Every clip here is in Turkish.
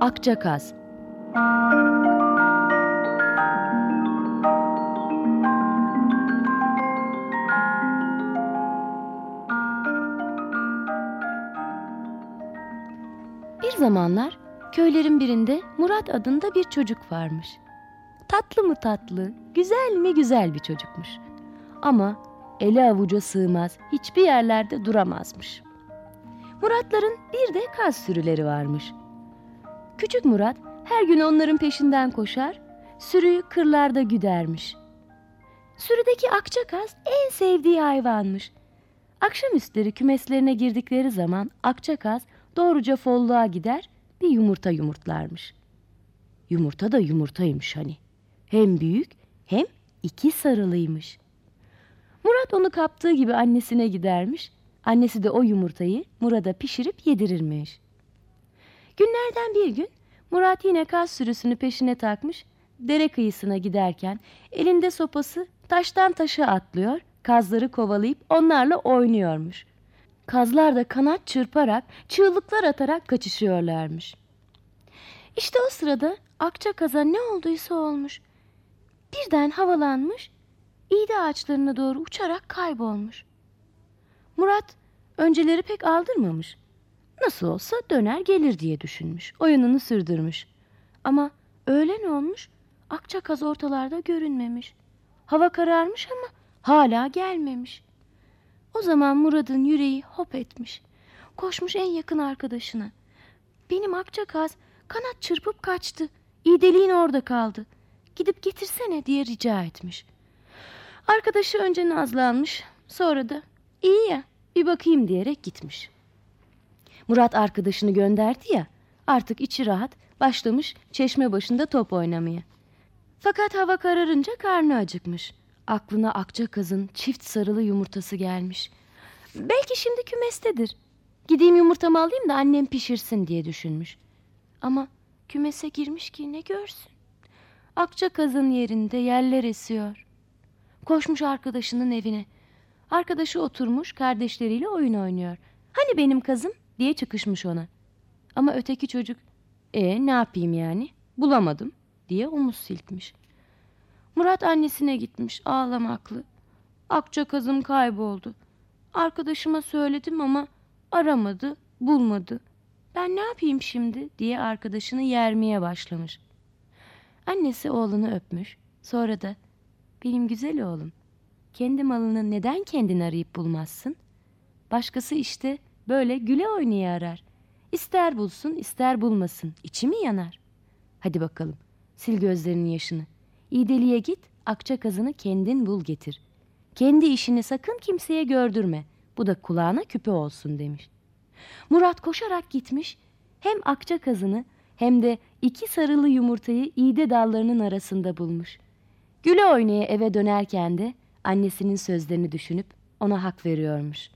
Akçakaz Bir zamanlar köylerin birinde Murat adında bir çocuk varmış. Tatlı mı tatlı, güzel mi güzel bir çocukmuş. Ama eli avuca sığmaz, hiçbir yerlerde duramazmış. Muratların bir de kaz sürüleri varmış. Küçük Murat her gün onların peşinden koşar, sürüyü kırlarda güdermiş. Sürüdeki akça kaz en sevdiği hayvanmış. Akşamüstleri kümeslerine girdikleri zaman akça kaz doğruca folluğa gider bir yumurta yumurtlarmış. Yumurta da yumurtaymış hani. Hem büyük hem iki sarılıymış. Murat onu kaptığı gibi annesine gidermiş. Annesi de o yumurtayı Murat'a pişirip yedirirmiş. Günlerden bir gün Murat yine kaz sürüsünü peşine takmış. Dere kıyısına giderken elinde sopası taştan taşa atlıyor, kazları kovalayıp onlarla oynuyormuş. Kazlar da kanat çırparak, çığlıklar atarak kaçışıyorlarmış. İşte o sırada akça kaza ne olduysa olmuş. Birden havalanmış, iğde ağaçlarına doğru uçarak kaybolmuş. Murat önceleri pek aldırmamış. Nasıl olsa döner gelir diye düşünmüş. Oyununu sürdürmüş. Ama öğlen olmuş, akçakaz ortalarda görünmemiş. Hava kararmış ama hala gelmemiş. O zaman Murat'ın yüreği hop etmiş. Koşmuş en yakın arkadaşına. Benim akçakaz kanat çırpıp kaçtı. İğdeliğin orada kaldı. Gidip getirsene diye rica etmiş. Arkadaşı önce nazlanmış, sonra da iyi ya bir bakayım diyerek gitmiş. Murat arkadaşını gönderdi ya, artık içi rahat başlamış çeşme başında top oynamaya. Fakat hava kararınca karnı acıkmış. Aklına akça kazın çift sarılı yumurtası gelmiş. Belki şimdi kümestedir. Gideyim yumurtamı alayım da annem pişirsin diye düşünmüş. Ama kümese girmiş ki ne görsün. Akça kazın yerinde yerler esiyor. Koşmuş arkadaşının evine. Arkadaşı oturmuş kardeşleriyle oyun oynuyor. Hani benim kazım diye çıkışmış ona. Ama öteki çocuk e ne yapayım yani bulamadım diye omuz silkmiş. Murat annesine gitmiş ağlamaklı. Akça kazım kayboldu. Arkadaşıma söyledim ama aramadı, bulmadı. Ben ne yapayım şimdi diye arkadaşını yermeye başlamış. Annesi oğlunu öpmüş. Sonra da benim güzel oğlum kendi malını neden kendin arayıp bulmazsın? Başkası işte böyle güle oynaya arar. İster bulsun ister bulmasın içi mi yanar? Hadi bakalım sil gözlerinin yaşını. İdeli'ye git akça kazını kendin bul getir. Kendi işini sakın kimseye gördürme. Bu da kulağına küpe olsun demiş. Murat koşarak gitmiş hem akça kazını hem de iki sarılı yumurtayı iğde dallarının arasında bulmuş. Güle oynaya eve dönerken de annesinin sözlerini düşünüp ona hak veriyormuş.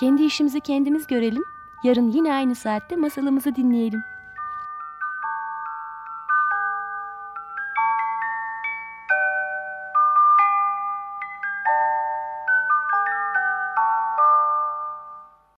Kendi işimizi kendimiz görelim. Yarın yine aynı saatte masalımızı dinleyelim.